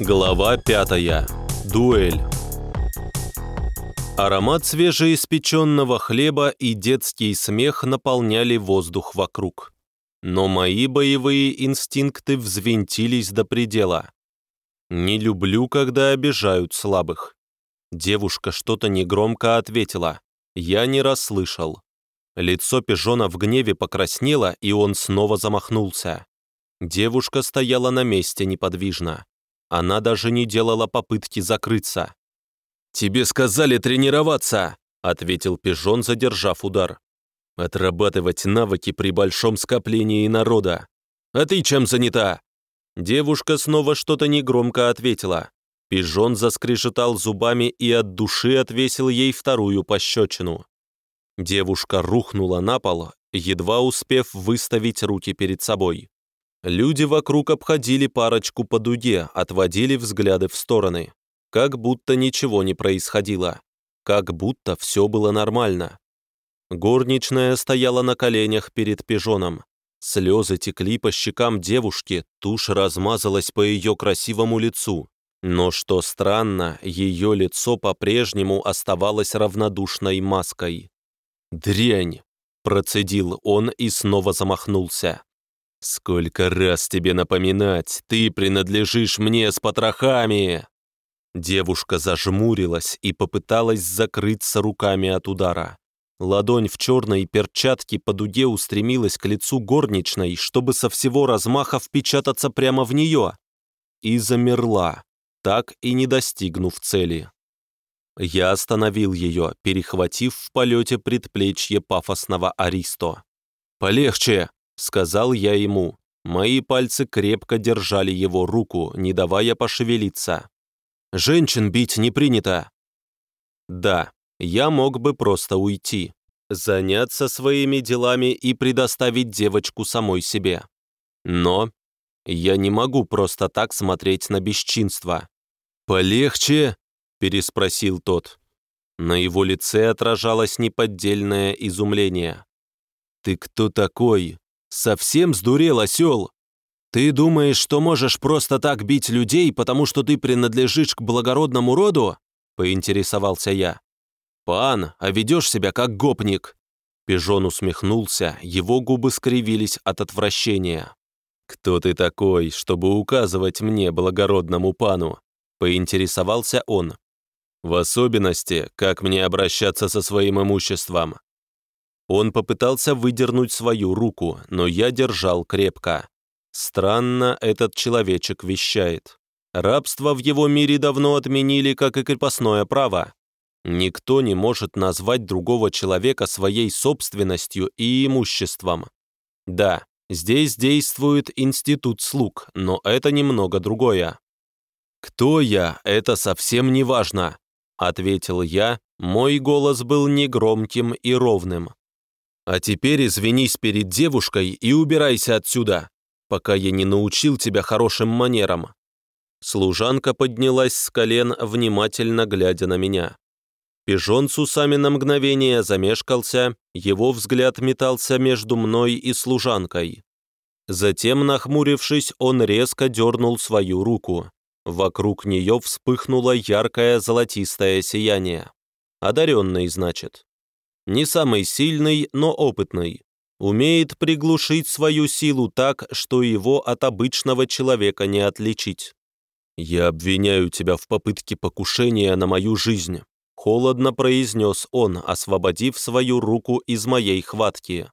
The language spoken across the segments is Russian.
Глава пятая. Дуэль. Аромат свежеиспеченного хлеба и детский смех наполняли воздух вокруг. Но мои боевые инстинкты взвинтились до предела. Не люблю, когда обижают слабых. Девушка что-то негромко ответила. Я не расслышал. Лицо пижона в гневе покраснело, и он снова замахнулся. Девушка стояла на месте неподвижно. Она даже не делала попытки закрыться. «Тебе сказали тренироваться!» — ответил пижон, задержав удар. «Отрабатывать навыки при большом скоплении народа. А ты чем занята?» Девушка снова что-то негромко ответила. Пижон заскрежетал зубами и от души отвесил ей вторую пощечину. Девушка рухнула на пол, едва успев выставить руки перед собой. Люди вокруг обходили парочку по дуге, отводили взгляды в стороны. Как будто ничего не происходило. Как будто все было нормально. Горничная стояла на коленях перед пижоном. Слезы текли по щекам девушки, тушь размазалась по ее красивому лицу. Но что странно, ее лицо по-прежнему оставалось равнодушной маской. «Дрянь!» – процедил он и снова замахнулся. «Сколько раз тебе напоминать, ты принадлежишь мне с потрохами!» Девушка зажмурилась и попыталась закрыться руками от удара. Ладонь в черной перчатке по дуге устремилась к лицу горничной, чтобы со всего размаха впечататься прямо в нее. И замерла, так и не достигнув цели. Я остановил ее, перехватив в полете предплечье пафосного Аристо. «Полегче!» — сказал я ему. Мои пальцы крепко держали его руку, не давая пошевелиться. «Женщин бить не принято!» «Да, я мог бы просто уйти, заняться своими делами и предоставить девочку самой себе. Но я не могу просто так смотреть на бесчинство. «Полегче!» переспросил тот. На его лице отражалось неподдельное изумление. «Ты кто такой? Совсем сдурел, осел? Ты думаешь, что можешь просто так бить людей, потому что ты принадлежишь к благородному роду?» поинтересовался я. «Пан, а ведешь себя как гопник!» Пижон усмехнулся, его губы скривились от отвращения. «Кто ты такой, чтобы указывать мне, благородному пану?» поинтересовался он. В особенности, как мне обращаться со своим имуществом. Он попытался выдернуть свою руку, но я держал крепко. Странно этот человечек вещает. Рабство в его мире давно отменили, как и крепостное право. Никто не может назвать другого человека своей собственностью и имуществом. Да, здесь действует институт слуг, но это немного другое. Кто я, это совсем не важно. — ответил я, мой голос был негромким и ровным. «А теперь извинись перед девушкой и убирайся отсюда, пока я не научил тебя хорошим манерам». Служанка поднялась с колен, внимательно глядя на меня. Пижон с усами на мгновение замешкался, его взгляд метался между мной и служанкой. Затем, нахмурившись, он резко дернул свою руку. Вокруг нее вспыхнуло яркое золотистое сияние. Одаренный, значит. Не самый сильный, но опытный. Умеет приглушить свою силу так, что его от обычного человека не отличить. «Я обвиняю тебя в попытке покушения на мою жизнь», холодно произнес он, освободив свою руку из моей хватки.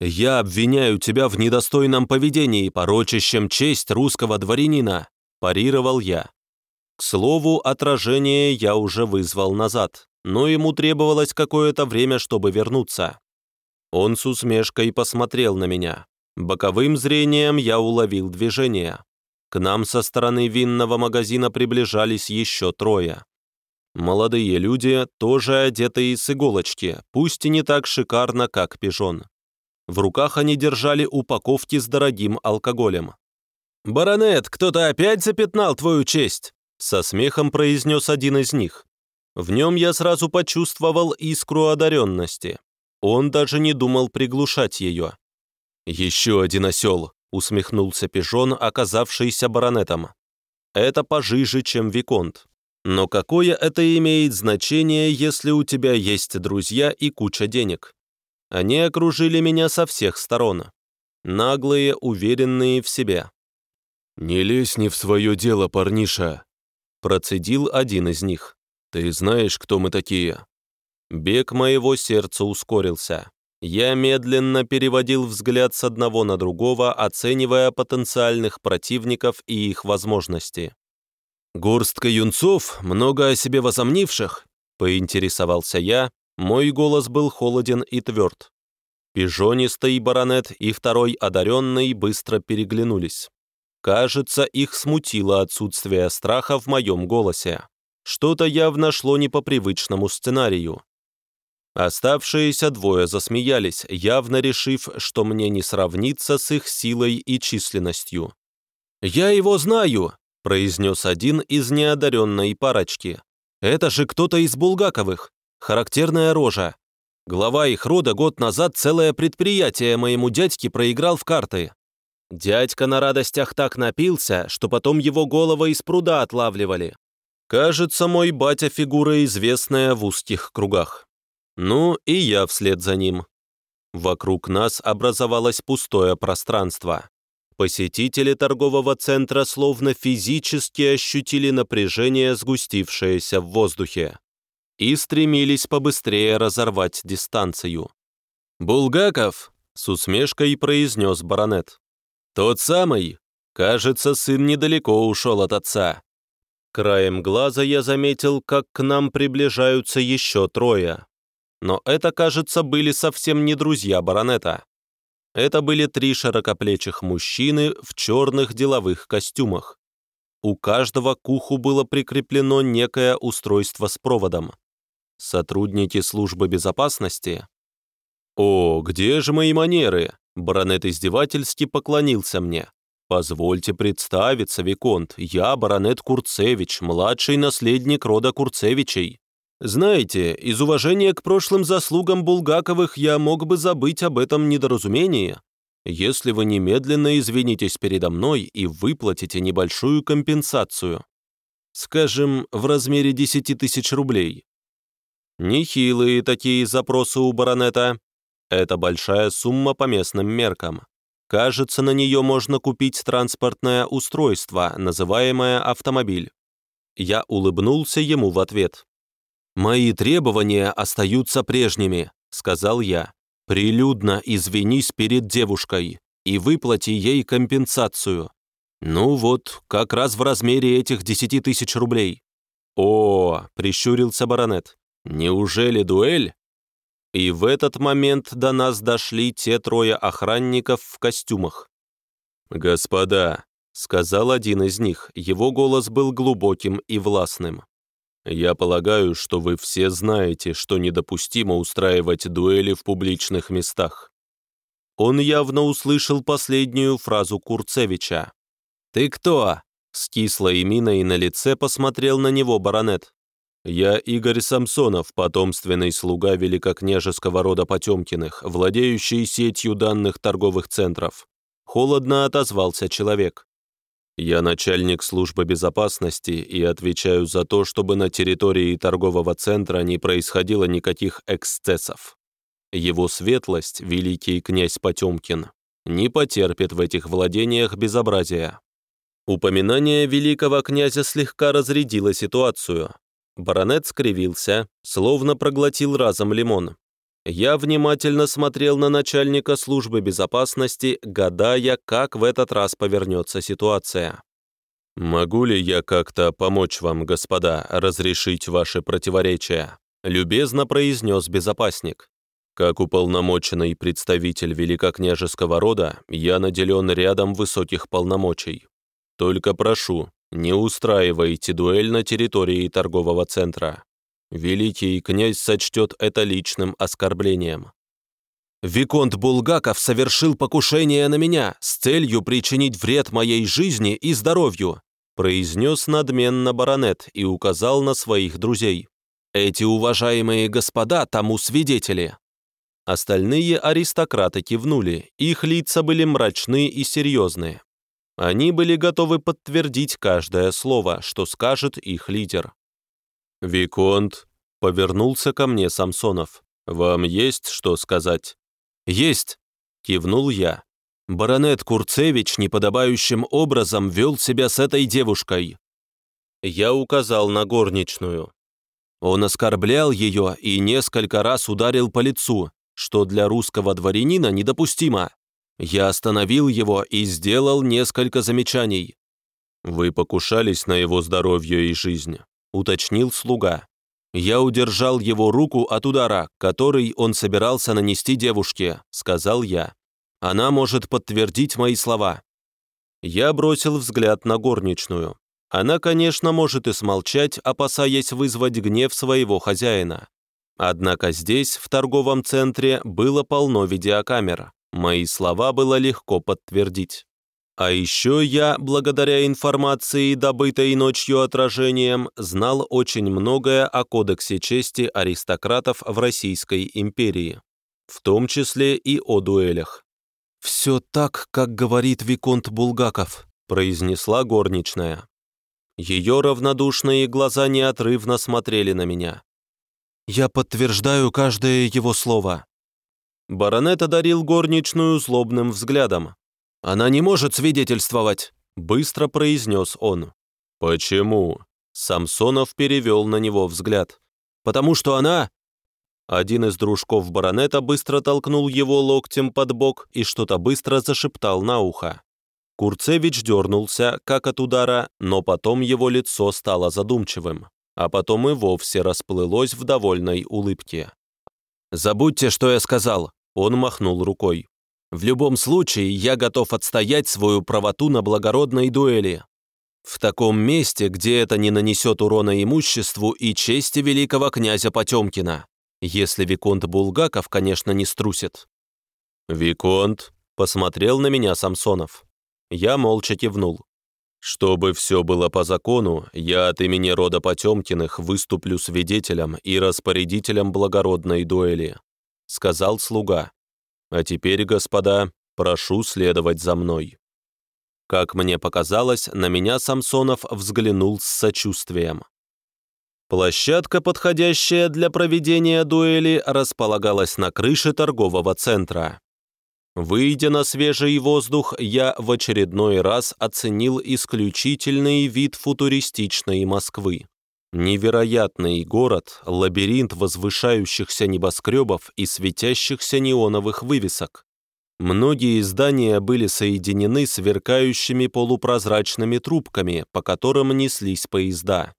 «Я обвиняю тебя в недостойном поведении, порочащем честь русского дворянина парировал я. К слову, отражение я уже вызвал назад, но ему требовалось какое-то время, чтобы вернуться. Он с усмешкой посмотрел на меня. Боковым зрением я уловил движение. К нам со стороны винного магазина приближались еще трое. Молодые люди, тоже одетые с иголочки, пусть и не так шикарно, как пижон. В руках они держали упаковки с дорогим алкоголем. «Баронет, кто-то опять запятнал твою честь!» Со смехом произнес один из них. В нем я сразу почувствовал искру одаренности. Он даже не думал приглушать ее. «Еще один осел», — усмехнулся пижон, оказавшийся баронетом. Это пожиже, чем Виконт. Но какое это имеет значение, если у тебя есть друзья и куча денег? Они окружили меня со всех сторон. Наглые, уверенные в себе. «Не лезь не в свое дело, парниша», — процедил один из них. «Ты знаешь, кто мы такие?» Бег моего сердца ускорился. Я медленно переводил взгляд с одного на другого, оценивая потенциальных противников и их возможности. «Горстка юнцов, много о себе возомнивших», — поинтересовался я, мой голос был холоден и тверд. Пижонистый баронет и второй одаренный быстро переглянулись. Кажется, их смутило отсутствие страха в моем голосе. Что-то явно шло не по привычному сценарию. Оставшиеся двое засмеялись, явно решив, что мне не сравниться с их силой и численностью. «Я его знаю!» – произнес один из неодаренной парочки. «Это же кто-то из Булгаковых. Характерная рожа. Глава их рода год назад целое предприятие моему дядьке проиграл в карты. Дядька на радостях так напился, что потом его голова из пруда отлавливали. Кажется, мой батя фигура известная в узких кругах. Ну, и я вслед за ним. Вокруг нас образовалось пустое пространство. Посетители торгового центра словно физически ощутили напряжение, сгустившееся в воздухе, и стремились побыстрее разорвать дистанцию. «Булгаков!» — с усмешкой произнес баронет. «Тот самый! Кажется, сын недалеко ушел от отца». Краем глаза я заметил, как к нам приближаются еще трое. Но это, кажется, были совсем не друзья баронета. Это были три широкоплечих мужчины в черных деловых костюмах. У каждого к уху было прикреплено некое устройство с проводом. Сотрудники службы безопасности? «О, где же мои манеры?» Баронет издевательски поклонился мне. «Позвольте представиться, Виконт, я баронет Курцевич, младший наследник рода Курцевичей. Знаете, из уважения к прошлым заслугам Булгаковых я мог бы забыть об этом недоразумении, если вы немедленно извинитесь передо мной и выплатите небольшую компенсацию. Скажем, в размере 10 тысяч рублей. Нехилые такие запросы у баронета. Это большая сумма по местным меркам. Кажется, на нее можно купить транспортное устройство, называемое автомобиль. Я улыбнулся ему в ответ. «Мои требования остаются прежними», — сказал я. «Прилюдно извинись перед девушкой и выплати ей компенсацию. Ну вот, как раз в размере этих десяти тысяч рублей». «О!» — прищурился баронет. «Неужели дуэль?» И в этот момент до нас дошли те трое охранников в костюмах. «Господа», — сказал один из них, его голос был глубоким и властным. Я полагаю, что вы все знаете, что недопустимо устраивать дуэли в публичных местах. Он явно услышал последнюю фразу Курцевича. «Ты кто?» С кислой миной на лице посмотрел на него баронет. «Я Игорь Самсонов, потомственный слуга великокняжеского рода Потемкиных, владеющий сетью данных торговых центров». Холодно отозвался человек. Я начальник службы безопасности и отвечаю за то, чтобы на территории торгового центра не происходило никаких эксцессов. Его светлость, великий князь Потемкин, не потерпит в этих владениях безобразия. Упоминание великого князя слегка разрядило ситуацию. Баронет скривился, словно проглотил разом лимон. Я внимательно смотрел на начальника службы безопасности, гадая, как в этот раз повернется ситуация. «Могу ли я как-то помочь вам, господа, разрешить ваши противоречия?» любезно произнес безопасник. Как уполномоченный представитель великокняжеского рода, я наделен рядом высоких полномочий. Только прошу, не устраивайте дуэль на территории торгового центра. Великий князь сочтет это личным оскорблением. Виконт Булгаков совершил покушение на меня с целью причинить вред моей жизни и здоровью, произнес надменно баронет и указал на своих друзей. Эти уважаемые господа тому свидетели. Остальные аристократы кивнули, их лица были мрачны и серьезные. Они были готовы подтвердить каждое слово, что скажет их лидер. «Виконт», — повернулся ко мне Самсонов, — «вам есть что сказать?» «Есть», — кивнул я. Баронет Курцевич неподобающим образом вел себя с этой девушкой. Я указал на горничную. Он оскорблял ее и несколько раз ударил по лицу, что для русского дворянина недопустимо. Я остановил его и сделал несколько замечаний. «Вы покушались на его здоровье и жизнь», — уточнил слуга. «Я удержал его руку от удара, который он собирался нанести девушке», — сказал я. «Она может подтвердить мои слова». Я бросил взгляд на горничную. Она, конечно, может и смолчать, опасаясь вызвать гнев своего хозяина. Однако здесь, в торговом центре, было полно видеокамер. Мои слова было легко подтвердить. А еще я, благодаря информации, добытой ночью отражением, знал очень многое о кодексе чести аристократов в Российской империи, в том числе и о дуэлях. «Все так, как говорит Виконт Булгаков», произнесла горничная. Ее равнодушные глаза неотрывно смотрели на меня. «Я подтверждаю каждое его слово. Баронет одарил горничную злобным взглядом. «Она не может свидетельствовать», — быстро произнес он. «Почему?» Самсонов перевел на него взгляд. «Потому что она...» Один из дружков баронета быстро толкнул его локтем под бок и что-то быстро зашептал на ухо. Курцевич дернулся, как от удара, но потом его лицо стало задумчивым, а потом и вовсе расплылось в довольной улыбке. «Забудьте, что я сказал», он махнул рукой. «В любом случае, я готов отстоять свою правоту на благородной дуэли. В таком месте, где это не нанесет урона имуществу и чести великого князя Потемкина, если Виконт Булгаков, конечно, не струсит». «Виконт», — посмотрел на меня Самсонов. Я молча кивнул. «Чтобы все было по закону, я от имени рода Потемкиных выступлю свидетелем и распорядителем благородной дуэли сказал слуга. «А теперь, господа, прошу следовать за мной». Как мне показалось, на меня Самсонов взглянул с сочувствием. Площадка, подходящая для проведения дуэли, располагалась на крыше торгового центра. Выйдя на свежий воздух, я в очередной раз оценил исключительный вид футуристичной Москвы. Невероятный город, лабиринт возвышающихся небоскребов и светящихся неоновых вывесок. Многие здания были соединены сверкающими полупрозрачными трубками, по которым неслись поезда.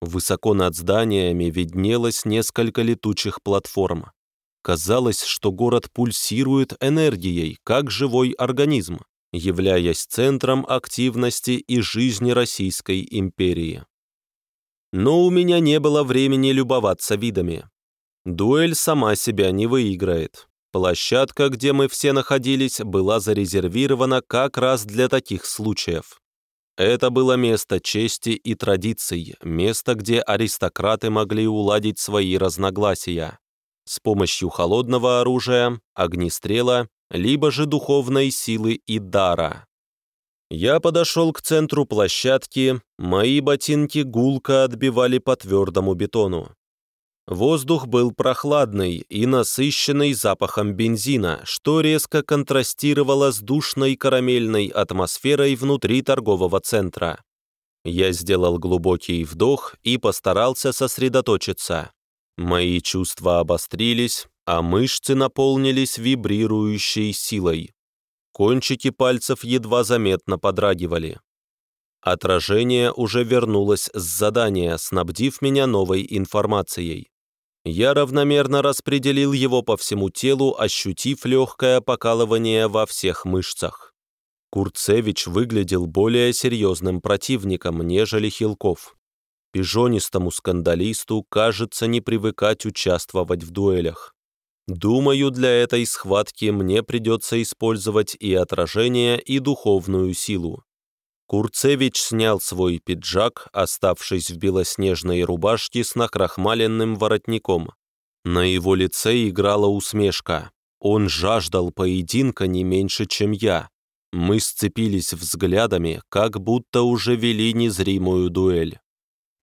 Высоко над зданиями виднелось несколько летучих платформ. Казалось, что город пульсирует энергией, как живой организм, являясь центром активности и жизни Российской империи. Но у меня не было времени любоваться видами. Дуэль сама себя не выиграет. Площадка, где мы все находились, была зарезервирована как раз для таких случаев. Это было место чести и традиций, место, где аристократы могли уладить свои разногласия с помощью холодного оружия, огнестрела, либо же духовной силы и дара. Я подошел к центру площадки, мои ботинки гулко отбивали по твердому бетону. Воздух был прохладный и насыщенный запахом бензина, что резко контрастировало с душной карамельной атмосферой внутри торгового центра. Я сделал глубокий вдох и постарался сосредоточиться. Мои чувства обострились, а мышцы наполнились вибрирующей силой. Кончики пальцев едва заметно подрагивали. Отражение уже вернулось с задания, снабдив меня новой информацией. Я равномерно распределил его по всему телу, ощутив легкое покалывание во всех мышцах. Курцевич выглядел более серьезным противником, нежели Хилков. Пижонистому скандалисту кажется не привыкать участвовать в дуэлях. Думаю, для этой схватки мне придется использовать и отражение, и духовную силу. Курцевич снял свой пиджак, оставшись в белоснежной рубашке с накрахмаленным воротником. На его лице играла усмешка. Он жаждал поединка не меньше, чем я. Мы сцепились взглядами, как будто уже вели незримую дуэль.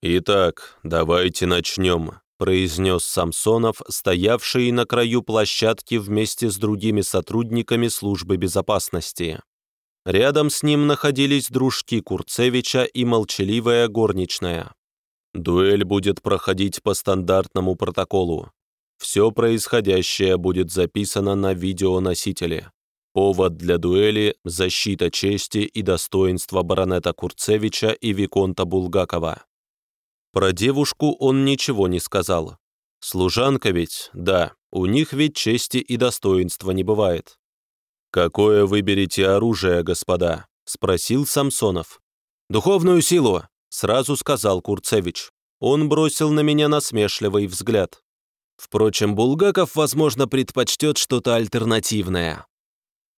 «Итак, давайте начнем», – произнес Самсонов, стоявший на краю площадки вместе с другими сотрудниками службы безопасности. Рядом с ним находились дружки Курцевича и молчаливая горничная. Дуэль будет проходить по стандартному протоколу. Все происходящее будет записано на видеоносителе. Повод для дуэли – защита чести и достоинства баронета Курцевича и Виконта Булгакова. Про девушку он ничего не сказал. Служанка ведь, да, у них ведь чести и достоинства не бывает. «Какое выберете оружие, господа?» – спросил Самсонов. «Духовную силу», – сразу сказал Курцевич. Он бросил на меня насмешливый взгляд. Впрочем, Булгаков, возможно, предпочтет что-то альтернативное.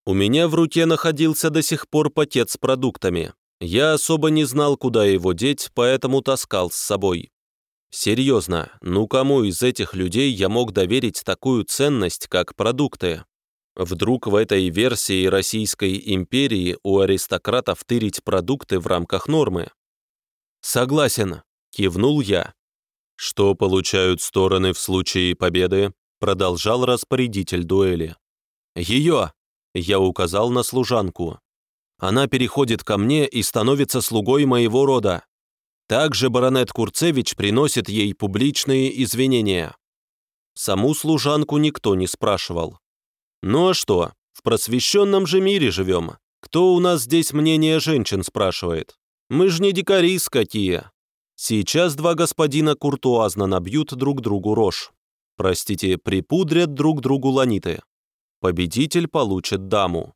У меня в руке находился до сих пор пакет с продуктами. Я особо не знал, куда его деть, поэтому таскал с собой. Серьезно, ну кому из этих людей я мог доверить такую ценность, как продукты? Вдруг в этой версии Российской империи у аристократов тырить продукты в рамках нормы? «Согласен», — кивнул я. «Что получают стороны в случае победы?» — продолжал распорядитель дуэли. «Ее!» Я указал на служанку. Она переходит ко мне и становится слугой моего рода. Также баронет Курцевич приносит ей публичные извинения. Саму служанку никто не спрашивал. Ну а что, в просвещенном же мире живем. Кто у нас здесь мнение женщин спрашивает? Мы же не дикари какие. Сейчас два господина куртуазно набьют друг другу рожь. Простите, припудрят друг другу ланиты. Победитель получит даму.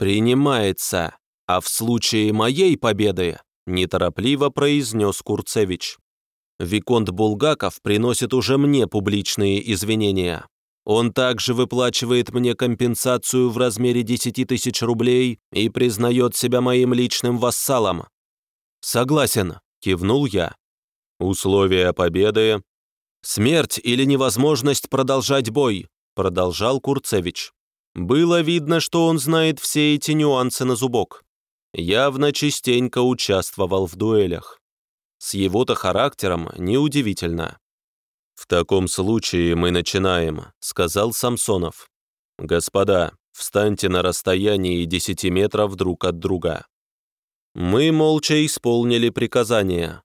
Принимается. А в случае моей победы, неторопливо произнес Курцевич. Виконт Булгаков приносит уже мне публичные извинения. Он также выплачивает мне компенсацию в размере 10 тысяч рублей и признает себя моим личным вассалом. «Согласен», — кивнул я. «Условия победы...» «Смерть или невозможность продолжать бой», продолжал Курцевич. Было видно, что он знает все эти нюансы на зубок. Явно частенько участвовал в дуэлях. С его-то характером неудивительно. «В таком случае мы начинаем», — сказал Самсонов. «Господа, встаньте на расстоянии 10 метров друг от друга». Мы молча исполнили приказание.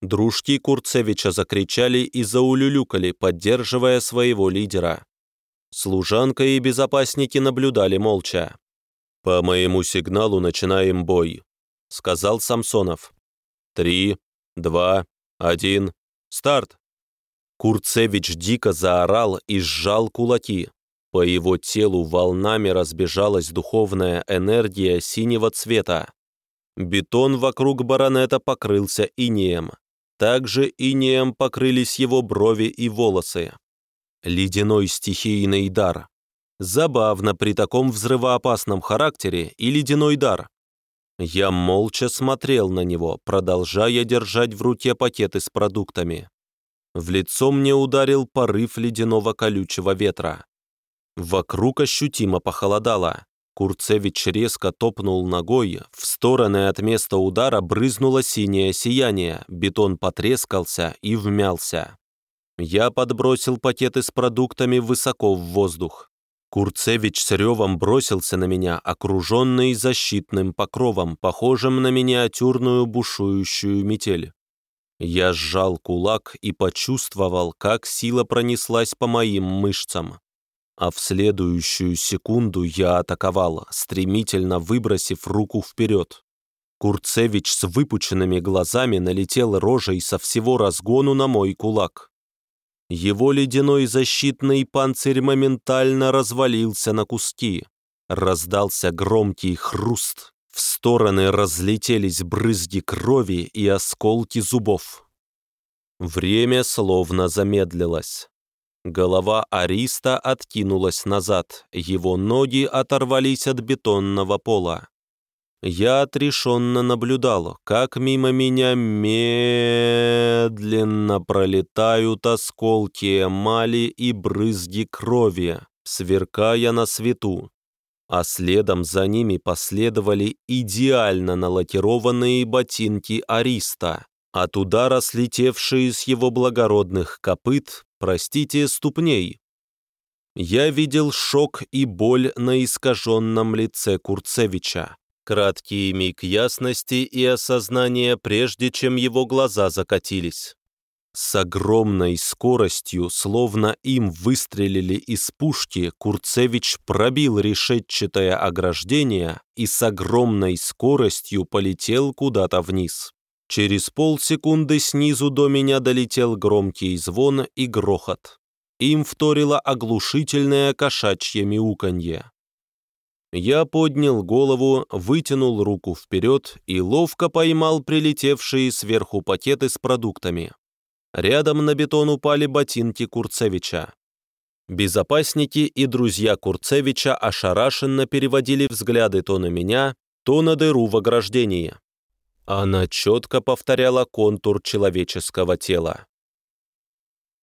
Дружки Курцевича закричали и заулюлюкали, поддерживая своего лидера. Служанка и безопасники наблюдали молча. «По моему сигналу начинаем бой», — сказал Самсонов. «Три, два, один, старт!» Курцевич дико заорал и сжал кулаки. По его телу волнами разбежалась духовная энергия синего цвета. Бетон вокруг баронета покрылся инеем. Также инеем покрылись его брови и волосы. Ледяной стихийный дар. Забавно при таком взрывоопасном характере и ледяной дар. Я молча смотрел на него, продолжая держать в руке пакеты с продуктами. В лицо мне ударил порыв ледяного колючего ветра. Вокруг ощутимо похолодало. Курцевич резко топнул ногой, в стороны от места удара брызнуло синее сияние, бетон потрескался и вмялся. Я подбросил пакеты с продуктами высоко в воздух. Курцевич с ревом бросился на меня, окруженный защитным покровом, похожим на миниатюрную бушующую метель. Я сжал кулак и почувствовал, как сила пронеслась по моим мышцам. А в следующую секунду я атаковал, стремительно выбросив руку вперед. Курцевич с выпученными глазами налетел рожей со всего разгону на мой кулак. Его ледяной защитный панцирь моментально развалился на куски. Раздался громкий хруст. В стороны разлетелись брызги крови и осколки зубов. Время словно замедлилось. Голова Ариста откинулась назад, его ноги оторвались от бетонного пола. Я отрешенно наблюдал, как мимо меня медленно пролетают осколки эмали и брызги крови, сверкая на свету. а следом за ними последовали идеально налакированные ботинки Ариста, от удара слетевшие с его благородных копыт, простите, ступней. Я видел шок и боль на искаженном лице Курцевича. Краткий миг ясности и осознания, прежде чем его глаза закатились. С огромной скоростью, словно им выстрелили из пушки, Курцевич пробил решетчатое ограждение и с огромной скоростью полетел куда-то вниз. Через полсекунды снизу до меня долетел громкий звон и грохот. Им вторило оглушительное кошачье мяуканье. Я поднял голову, вытянул руку вперед и ловко поймал прилетевшие сверху пакеты с продуктами. Рядом на бетон упали ботинки Курцевича. Безопасники и друзья Курцевича ошарашенно переводили взгляды то на меня, то на дыру в ограждении. Она четко повторяла контур человеческого тела.